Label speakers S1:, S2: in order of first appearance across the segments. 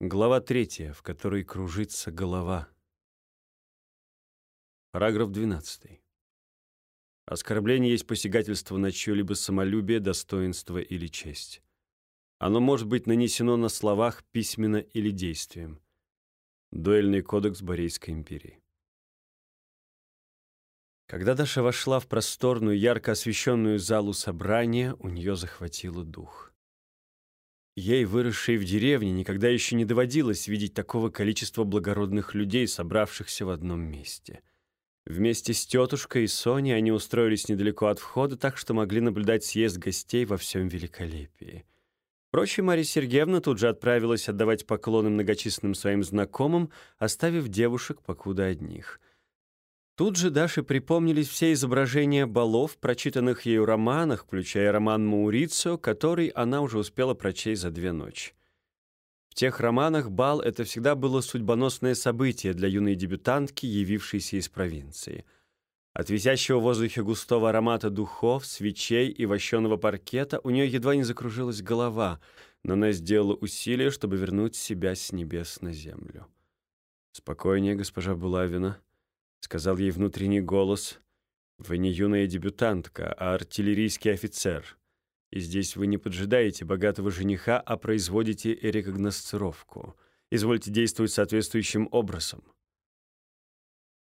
S1: Глава третья, в которой кружится голова. Параграф 12. Оскорбление есть посягательство на чье-либо самолюбие, достоинство или честь. Оно может быть нанесено на словах, письменно или действием. Дуэльный кодекс Борейской империи. Когда Даша вошла в просторную, ярко освещенную залу собрания, у нее захватило дух. Ей, выросшей в деревне, никогда еще не доводилось видеть такого количества благородных людей, собравшихся в одном месте. Вместе с тетушкой и Соней они устроились недалеко от входа, так что могли наблюдать съезд гостей во всем великолепии. Впрочем, Мария Сергеевна тут же отправилась отдавать поклоны многочисленным своим знакомым, оставив девушек покуда одних — Тут же Даше припомнились все изображения балов, прочитанных ею романах, включая роман «Маурицио», который она уже успела прочесть за две ночи. В тех романах бал — это всегда было судьбоносное событие для юной дебютантки, явившейся из провинции. От висящего в воздухе густого аромата духов, свечей и вощеного паркета у нее едва не закружилась голова, но она сделала усилие, чтобы вернуть себя с небес на землю. «Спокойнее, госпожа Булавина», — сказал ей внутренний голос. «Вы не юная дебютантка, а артиллерийский офицер. И здесь вы не поджидаете богатого жениха, а производите рекогносцировку. Извольте действовать соответствующим образом».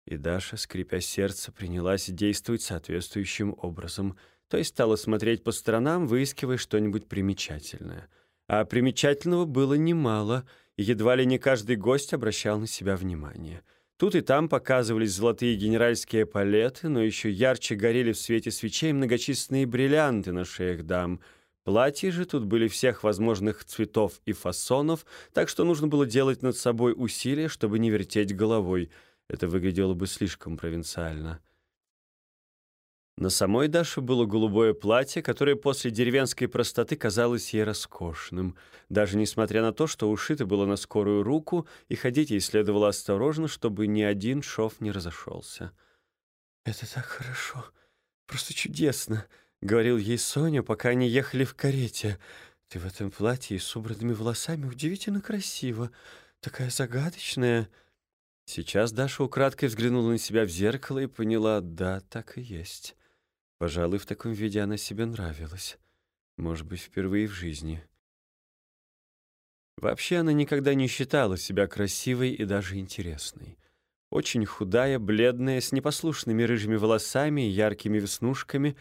S1: И Даша, скрипя сердце, принялась действовать соответствующим образом, то есть стала смотреть по сторонам, выискивая что-нибудь примечательное. А примечательного было немало, и едва ли не каждый гость обращал на себя внимание — Тут и там показывались золотые генеральские палеты, но еще ярче горели в свете свечей многочисленные бриллианты на шеях дам. Платья же тут были всех возможных цветов и фасонов, так что нужно было делать над собой усилия, чтобы не вертеть головой. Это выглядело бы слишком провинциально. На самой Даше было голубое платье, которое после деревенской простоты казалось ей роскошным, даже несмотря на то, что ушито было на скорую руку, и ходить ей следовало осторожно, чтобы ни один шов не разошелся. «Это так хорошо, просто чудесно», — говорил ей Соня, пока они ехали в карете. «Ты в этом платье и с убранными волосами удивительно красиво, такая загадочная». Сейчас Даша украдкой взглянула на себя в зеркало и поняла, да, так и есть. Пожалуй, в таком виде она себе нравилась. Может быть, впервые в жизни. Вообще она никогда не считала себя красивой и даже интересной. Очень худая, бледная, с непослушными рыжими волосами и яркими веснушками,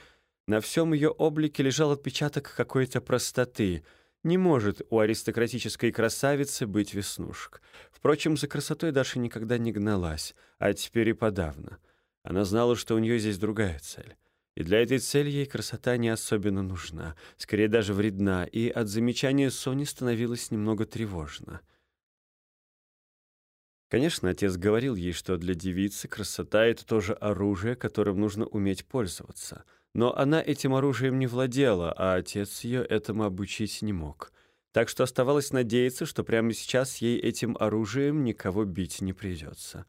S1: на всем ее облике лежал отпечаток какой-то простоты. Не может у аристократической красавицы быть веснушек. Впрочем, за красотой Даша никогда не гналась, а теперь и подавно. Она знала, что у нее здесь другая цель. И для этой цели ей красота не особенно нужна, скорее даже вредна, и от замечания Сони становилось немного тревожно. Конечно, отец говорил ей, что для девицы красота — это тоже оружие, которым нужно уметь пользоваться. Но она этим оружием не владела, а отец ее этому обучить не мог. Так что оставалось надеяться, что прямо сейчас ей этим оружием никого бить не придется.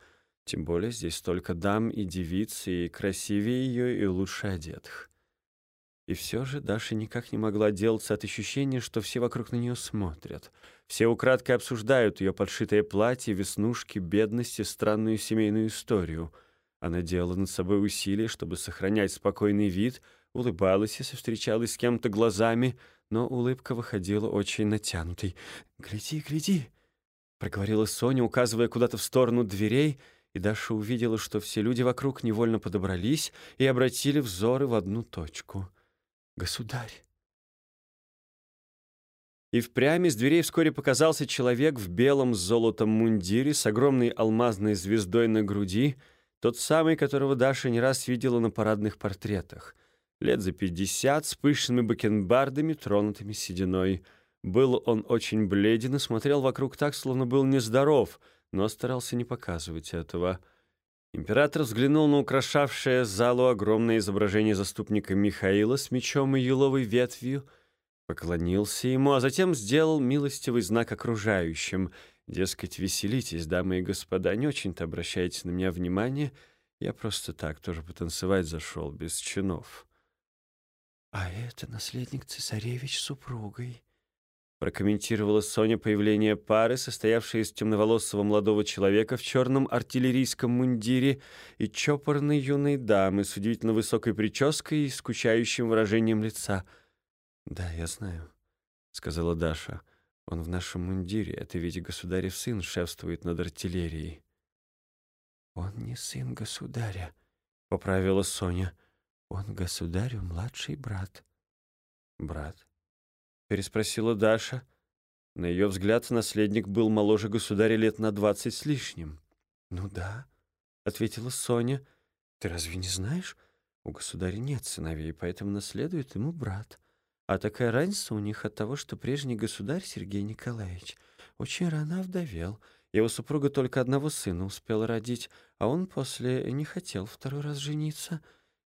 S1: Тем более здесь столько дам и девиц, и красивее ее, и лучше одетых. И все же Даша никак не могла отделаться от ощущения, что все вокруг на нее смотрят. Все украдкой обсуждают ее подшитое платье, веснушки, бедность странную семейную историю. Она делала над собой усилия, чтобы сохранять спокойный вид, улыбалась, если встречалась с кем-то глазами, но улыбка выходила очень натянутой. «Гляди, гляди!» — проговорила Соня, указывая куда-то в сторону дверей — и Даша увидела, что все люди вокруг невольно подобрались и обратили взоры в одну точку. «Государь!» И впрямь из дверей вскоре показался человек в белом с золотом мундире с огромной алмазной звездой на груди, тот самый, которого Даша не раз видела на парадных портретах. Лет за пятьдесят, с пышными бакенбардами, тронутыми сединой. Был он очень бледен и смотрел вокруг так, словно был нездоров — но старался не показывать этого. Император взглянул на украшавшее залу огромное изображение заступника Михаила с мечом и еловой ветвью, поклонился ему, а затем сделал милостивый знак окружающим. Дескать, веселитесь, дамы и господа, не очень-то обращайте на меня внимание, я просто так тоже потанцевать зашел, без чинов. «А это наследник цесаревич с супругой», прокомментировала Соня появление пары, состоявшей из темноволосого молодого человека в черном артиллерийском мундире и чопорной юной дамы с удивительно высокой прической и скучающим выражением лица. «Да, я знаю», — сказала Даша. «Он в нашем мундире. Это ведь государев сын шефствует над артиллерией». «Он не сын государя», — поправила Соня. «Он государю младший брат». «Брат?» — переспросила Даша. На ее взгляд наследник был моложе государя лет на двадцать с лишним. «Ну да», — ответила Соня. «Ты разве не знаешь? У государя нет сыновей, поэтому наследует ему брат. А такая разница у них от того, что прежний государь Сергей Николаевич очень рано овдовел. Его супруга только одного сына успела родить, а он после не хотел второй раз жениться».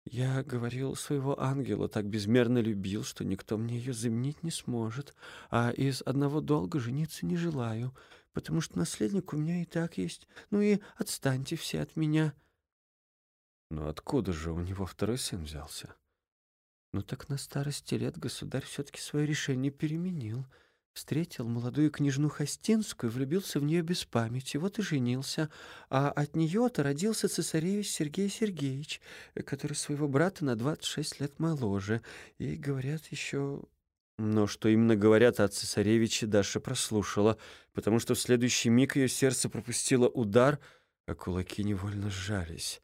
S1: Я говорил, своего ангела так безмерно любил, что никто мне ее заменить не сможет, а из одного долга жениться не желаю, потому что наследник у меня и так есть. Ну и отстаньте все от меня. Но откуда же у него второй сын взялся? Ну так на старости лет государь все-таки свое решение переменил — Встретил молодую княжну Хостинскую, влюбился в нее без памяти, вот и женился. А от нее-то родился цесаревич Сергей Сергеевич, который своего брата на 26 лет моложе. И, говорят, еще... Но что именно говорят о цесаревиче, Даша прослушала, потому что в следующий миг ее сердце пропустило удар, а кулаки невольно сжались.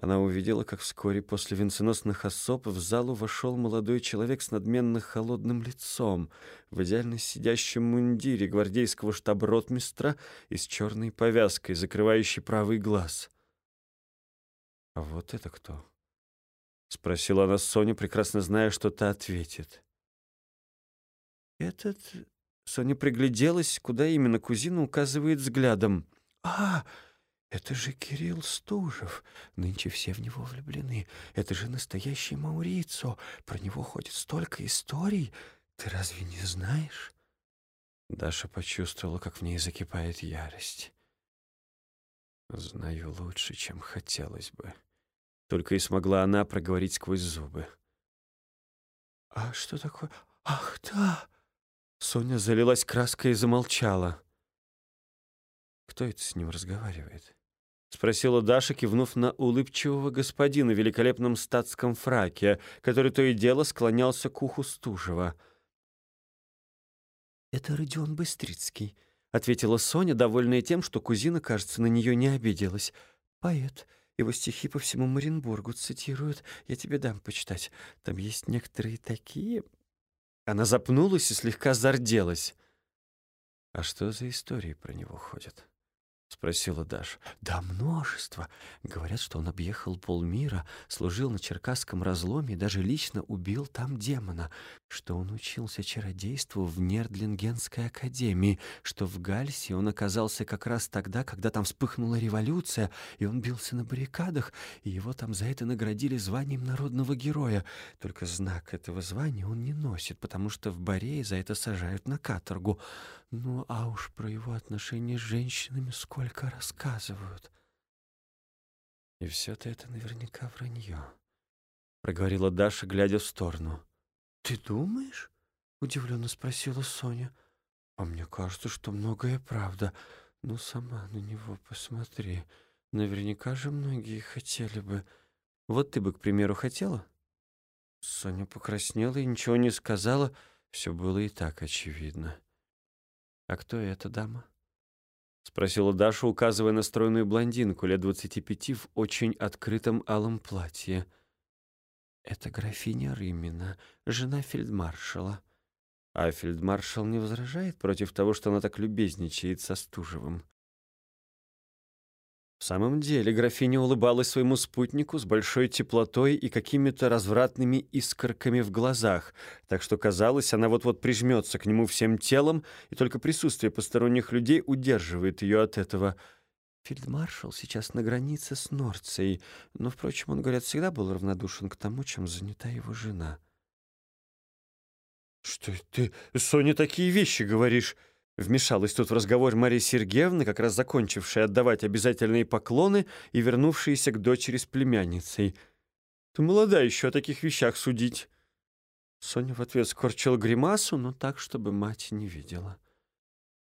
S1: Она увидела, как вскоре после венценосных особ в залу вошел молодой человек с надменно холодным лицом, в идеально сидящем мундире гвардейского штаб-ротмистра и с черной повязкой, закрывающей правый глаз. «А вот это кто?» — спросила она Соню, прекрасно зная, что та ответит. «Этот...» — Соня пригляделась, куда именно кузина указывает взглядом. «А!» Это же Кирилл Стужев. Нынче все в него влюблены. Это же настоящий Маурицо. Про него ходит столько историй. Ты разве не знаешь? Даша почувствовала, как в ней закипает ярость. Знаю лучше, чем хотелось бы. Только и смогла она проговорить сквозь зубы. «А что такое? Ах, да!» Соня залилась краской и замолчала. Кто это с ним разговаривает? — спросила Даша, кивнув на улыбчивого господина в великолепном статском фраке, который то и дело склонялся к уху Стужева. «Это Родион Быстрицкий», — ответила Соня, довольная тем, что кузина, кажется, на нее не обиделась. «Поэт. Его стихи по всему Маринбургу цитируют. Я тебе дам почитать. Там есть некоторые такие...» Она запнулась и слегка зарделась. «А что за истории про него ходят?» — спросила Даша. «Да множество. Говорят, что он объехал полмира, служил на Черкасском разломе и даже лично убил там демона, что он учился чародейству в Нердлингенской академии, что в Гальсе он оказался как раз тогда, когда там вспыхнула революция, и он бился на баррикадах, и его там за это наградили званием народного героя. Только знак этого звания он не носит, потому что в Борее за это сажают на каторгу. Ну, а уж про его отношения с женщинами сколько рассказывают. И все-то это наверняка вранье, — проговорила Даша, глядя в сторону. «Ты думаешь?» — удивленно спросила Соня. «А мне кажется, что многое правда. Ну, сама на него посмотри. Наверняка же многие хотели бы. Вот ты бы, к примеру, хотела?» Соня покраснела и ничего не сказала. Все было и так очевидно. «А кто эта дама?» — спросила Даша, указывая на стройную блондинку лет двадцати пяти в очень открытом алом платье. «Это графиня Рымина, жена фельдмаршала». А фельдмаршал не возражает против того, что она так любезничает со Стужевым. В самом деле графиня улыбалась своему спутнику с большой теплотой и какими-то развратными искорками в глазах, так что казалось, она вот-вот прижмется к нему всем телом, и только присутствие посторонних людей удерживает ее от этого. Фельдмаршал сейчас на границе с Норцией, но, впрочем, он, говорят, всегда был равнодушен к тому, чем занята его жена. «Что ты, Соня, такие вещи говоришь?» Вмешалась тут в разговор Мария Сергеевна, как раз закончившая отдавать обязательные поклоны и вернувшаяся к дочери с племянницей. «Ты молода еще о таких вещах судить». Соня в ответ скорчила гримасу, но так, чтобы мать не видела.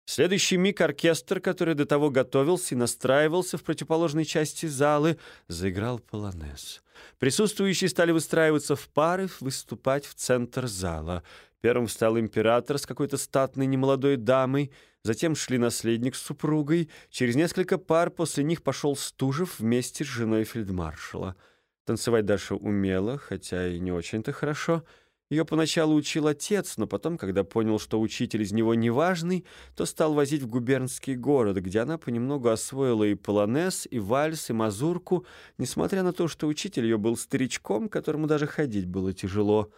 S1: В следующий миг оркестр, который до того готовился и настраивался в противоположной части залы, заиграл полонез. Присутствующие стали выстраиваться в пары, выступать в центр зала. Первым встал император с какой-то статной немолодой дамой, затем шли наследник с супругой. Через несколько пар после них пошел Стужев вместе с женой фельдмаршала. Танцевать Даша умела, хотя и не очень-то хорошо — ее поначалу учил отец, но потом, когда понял, что учитель из него неважный, то стал возить в губернский город, где она понемногу освоила и полонез, и вальс, и мазурку, несмотря на то, что учитель ее был старичком, которому даже ходить было тяжело.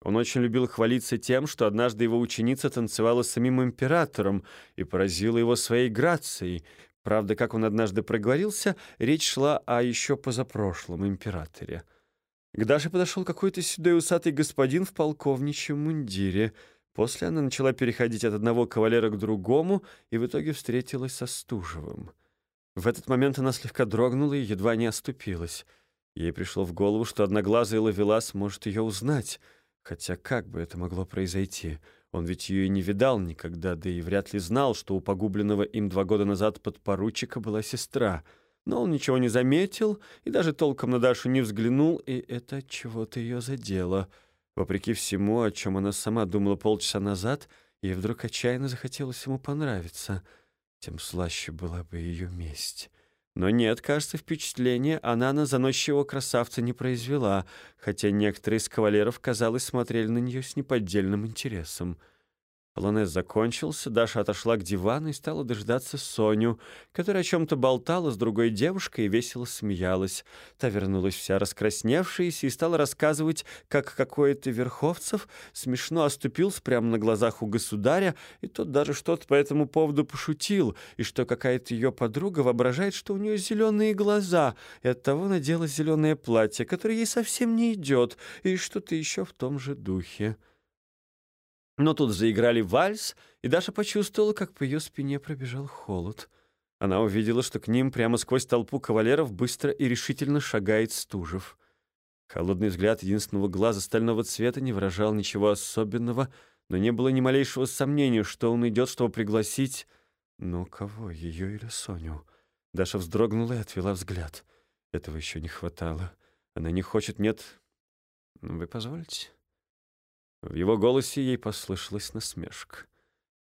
S1: Он очень любил хвалиться тем, что однажды его ученица танцевала с самим императором и поразила его своей грацией. Правда, как он однажды проговорился, речь шла о еще позапрошлом императоре. К Даше подошел какой-то седой усатый господин в полковничьем мундире. После она начала переходить от одного кавалера к другому и в итоге встретилась со Стужевым. В этот момент она слегка дрогнула и едва не оступилась. Ей пришло в голову, что одноглазый Лавелас может ее узнать. Хотя как бы это могло произойти? Он ведь ее и не видал никогда, да и вряд ли знал, что у погубленного им два года назад подпоручика была сестра — но он ничего не заметил и даже толком на Дашу не взглянул, и это чего-то ее задело. Вопреки всему, о чем она сама думала полчаса назад, ей вдруг отчаянно захотелось ему понравиться. Тем слаще была бы ее месть. Но нет, кажется, впечатление она на заносчивого красавца не произвела, хотя некоторые из кавалеров, казалось, смотрели на нее с неподдельным интересом — Полонез закончился, Даша отошла к дивану и стала дождаться Соню, которая о чем-то болтала с другой девушкой и весело смеялась. Та вернулась вся раскрасневшаяся и стала рассказывать, как какой-то Верховцев смешно оступился прямо на глазах у государя, и тот даже что-то по этому поводу пошутил, и что какая-то ее подруга воображает, что у нее зеленые глаза, и оттого надела зеленое платье, которое ей совсем не идет, и что-то еще в том же духе. Но тут заиграли вальс, и Даша почувствовала, как по ее спине пробежал холод. Она увидела, что к ним прямо сквозь толпу кавалеров быстро и решительно шагает Стужев. Холодный взгляд единственного глаза стального цвета не выражал ничего особенного, но не было ни малейшего сомнения, что он идет, чтобы пригласить... Ну, кого, ее или Соню? Даша вздрогнула и отвела взгляд. Этого еще не хватало. Она не хочет, нет... Вы позволите? В его голосе ей послышалась насмешка.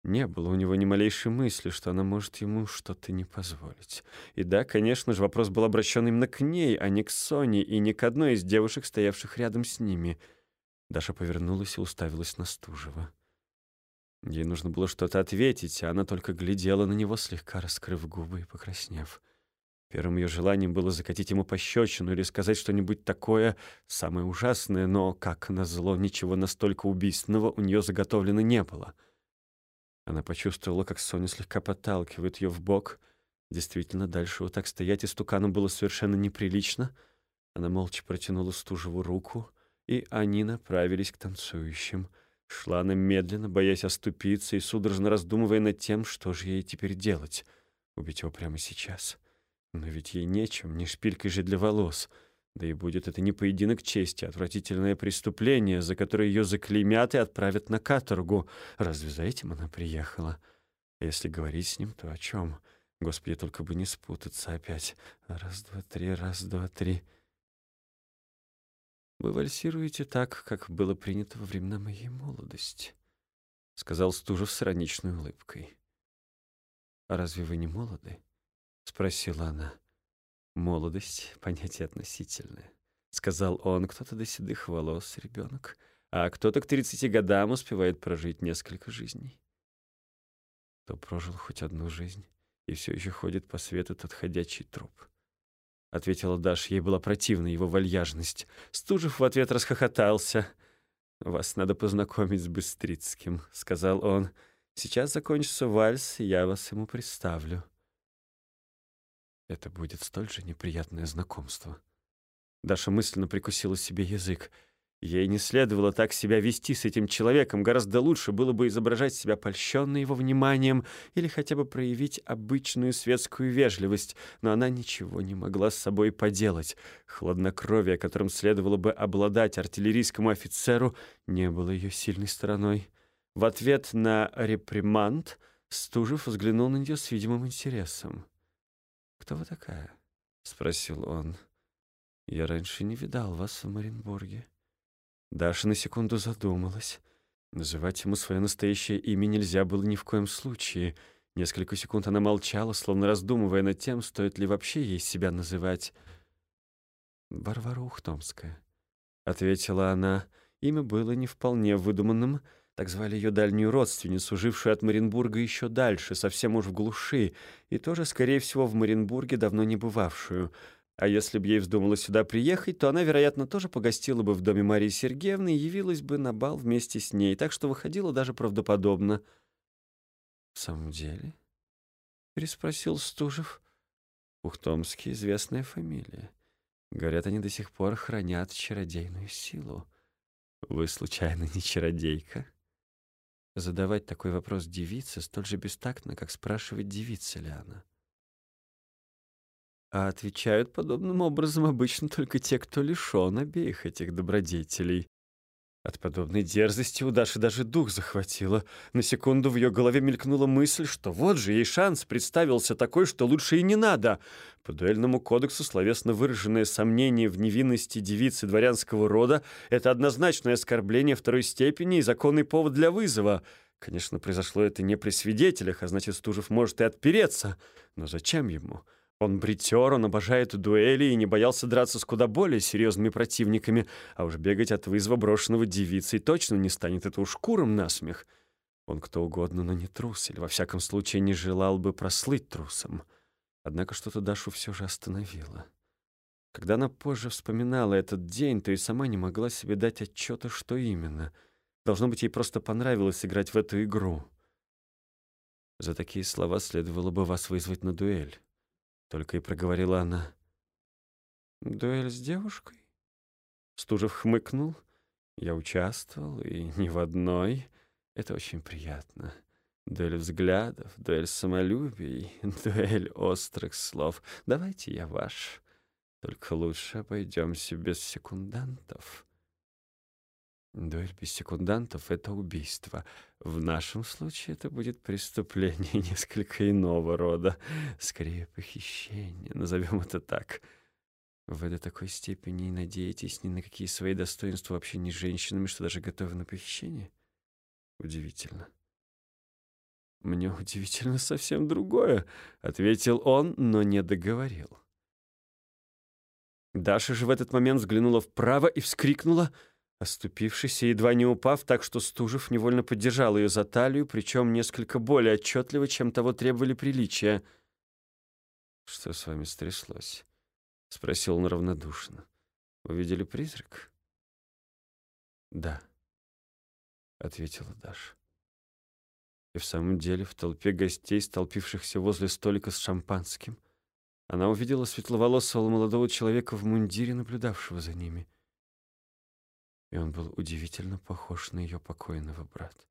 S1: Не было у него ни малейшей мысли, что она может ему что-то не позволить. И да, конечно же, вопрос был обращен именно к ней, а не к Соне и не к одной из девушек, стоявших рядом с ними. Даша повернулась и уставилась на Стужева. Ей нужно было что-то ответить, а она только глядела на него, слегка раскрыв губы и покраснев. Первым ее желанием было закатить ему пощечину или сказать что-нибудь такое, самое ужасное, но, как назло, ничего настолько убийственного у нее заготовлено не было. Она почувствовала, как Соня слегка подталкивает ее в бок. Действительно, дальше вот так стоять истуканом было совершенно неприлично. Она молча протянула Стужеву руку, и они направились к танцующим. Шла она медленно, боясь оступиться и судорожно раздумывая над тем, что же ей теперь делать. Убить его прямо сейчас — но ведь ей нечем, не шпилькой же для волос. Да и будет это не поединок чести, а отвратительное преступление, за которое ее заклеймят и отправят на каторгу. Разве за этим она приехала? А если говорить с ним, то о чем? Господи, только бы не спутаться опять. Раз, два, три, раз, два, три. «Вы вальсируете так, как было принято во времена моей молодости», — сказал Стужев с ироничной улыбкой. «А разве вы не молоды?» — спросила она. «Молодость — понятие относительное», — сказал он. «Кто-то до седых волос ребенок, а кто-то к тридцати годам успевает прожить несколько жизней. Кто прожил хоть одну жизнь и все еще ходит по свету тот ходячий труп». — ответила Даша. Ей была противна его вальяжность. Стужев в ответ расхохотался. «Вас надо познакомить с Быстрицким», — сказал он. «Сейчас закончится вальс, и я вас ему представлю». Это будет столь же неприятное знакомство. Даша мысленно прикусила себе язык. Ей не следовало так себя вести с этим человеком. Гораздо лучше было бы изображать себя польщенной его вниманием или хотя бы проявить обычную светскую вежливость. Но она ничего не могла с собой поделать. Хладнокровие, которым следовало бы обладать артиллерийскому офицеру, не было ее сильной стороной. В ответ на реприманд Стужев взглянул на нее с видимым интересом. «Кто вы такая?» — спросил он. «Я раньше не видал вас в Маринбурге». Даша на секунду задумалась. Называть ему свое настоящее имя нельзя было ни в коем случае. Несколько секунд она молчала, словно раздумывая над тем, стоит ли вообще ей себя называть. «Варвара Ухтомская», — ответила она. Имя было не вполне выдуманным. Так звали ее дальнюю родственницу, жившую от Маринбурга еще дальше, совсем уж в глуши, и тоже, скорее всего, в Маринбурге давно не бывавшую — а если бы ей вздумалось сюда приехать, то она, вероятно, тоже погостила бы в доме Марии Сергеевны и явилась бы на бал вместе с ней, так что выходило даже правдоподобно. «В самом деле?» — переспросил Стужев. «Ухтомский — известная фамилия. Говорят, они до сих пор хранят чародейную силу. Вы, случайно, не чародейка?» Задавать такой вопрос девице столь же бестактно, как спрашивать, девица ли она. А отвечают подобным образом обычно только те, кто лишён обеих этих добродетелей. От подобной дерзости у Даши даже дух захватило. На секунду в ее голове мелькнула мысль, что вот же ей шанс представился такой, что лучше и не надо. По дуэльному кодексу словесно выраженное сомнение в невинности девицы дворянского рода — это однозначное оскорбление второй степени и законный повод для вызова. Конечно, произошло это не при свидетелях, а значит, Стужев может и отпереться. Но зачем ему? — он бритер, он обожает дуэли и не боялся драться с куда более серьезными противниками, а уж бегать от вызова брошенного девицей точно не станет, это уж куром насмех. Он кто угодно, но не трус, или во всяком случае не желал бы прослыть трусом. Однако что-то Дашу все же остановило. Когда она позже вспоминала этот день, то и сама не могла себе дать отчета, что именно. Должно быть, ей просто понравилось играть в эту игру. За такие слова следовало бы вас вызвать на дуэль. Только и проговорила она. «Дуэль с девушкой?» Стужев хмыкнул. «Я участвовал, и не в одной. Это очень приятно. Дуэль взглядов, дуэль самолюбий, дуэль острых слов. Давайте я ваш. Только лучше обойдемся без секундантов». Дуэль без секундантов — это убийство. В нашем случае это будет преступление несколько иного рода. Скорее, похищение, назовем это так. Вы до такой степени надеетесь ни на какие свои достоинства вообще не женщинами, что даже готовы на похищение? Удивительно. «Мне удивительно совсем другое», — ответил он, но не договорил. Даша же в этот момент взглянула вправо и вскрикнула — Оступившись и едва не упав, так что Стужев невольно поддержал ее за талию, причем несколько более отчетливо, чем того требовали приличия. «Что с вами стряслось?» — спросил он равнодушно. «Увидели призрак?» «Да», — ответила Даша. И в самом деле в толпе гостей, столпившихся возле столика с шампанским, она увидела светловолосого молодого человека в мундире, наблюдавшего за ними — и он был удивительно похож на ее покойного брата.